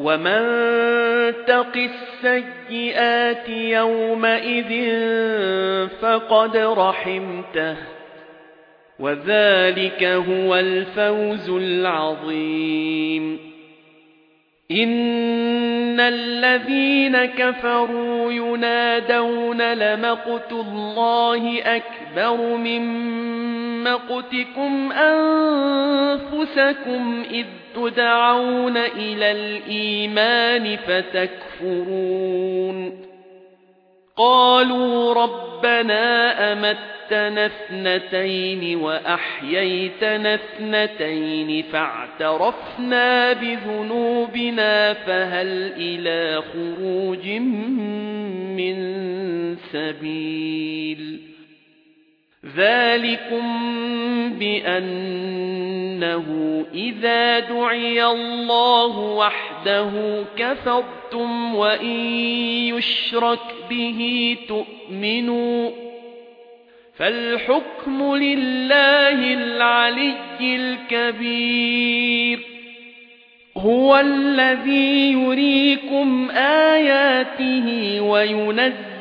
وَمَن تَقِ السَّيِّئَاتِ يَوْمَئِذٍ فَقَدْ رَحِمْتَهُ وَذَلِكَ هُوَ الْفَوْزُ الْعَظِيمُ إِنَّ الَّذِينَ كَفَرُوا يُنَادَوْنَ لَمَقْتُ اللَّهِ أَكْبَرُ مِن مَّقْتِكُمْ أَنفُسَكُمْ إِذْ تُدْعَوْنَ إِلَى الْإِيمَانِ فَتَكْفُرُونَ. قَالُوا رَبَّنَا أَمَتَّنَا اثْنَتَيْنِ وَأَحْيَيْتَنَا اثْنَتَيْنِ فَاعْتَرَفْنَا بِذُنُوبِنَا فَهَلْ إِلَى خُرُوجٍ مِّن سَبِيلٍ ذَلِكُمْ بِأَنَّهُ إِذَا دُعِيَ اللَّهُ وَحْدَهُ كَفَرْتُمْ وَإِن يُشْرَكْ بِهِ تُؤْمِنُوا فَالْحُكْمُ لِلَّهِ الْعَلِيِّ الْكَبِيرِ هُوَ الَّذِي يُرِيكُمْ آيَاتِهِ وَيُنَزِّلُ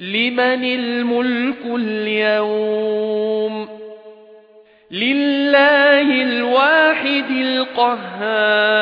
لمن الملك اليوم لله الواحد القهار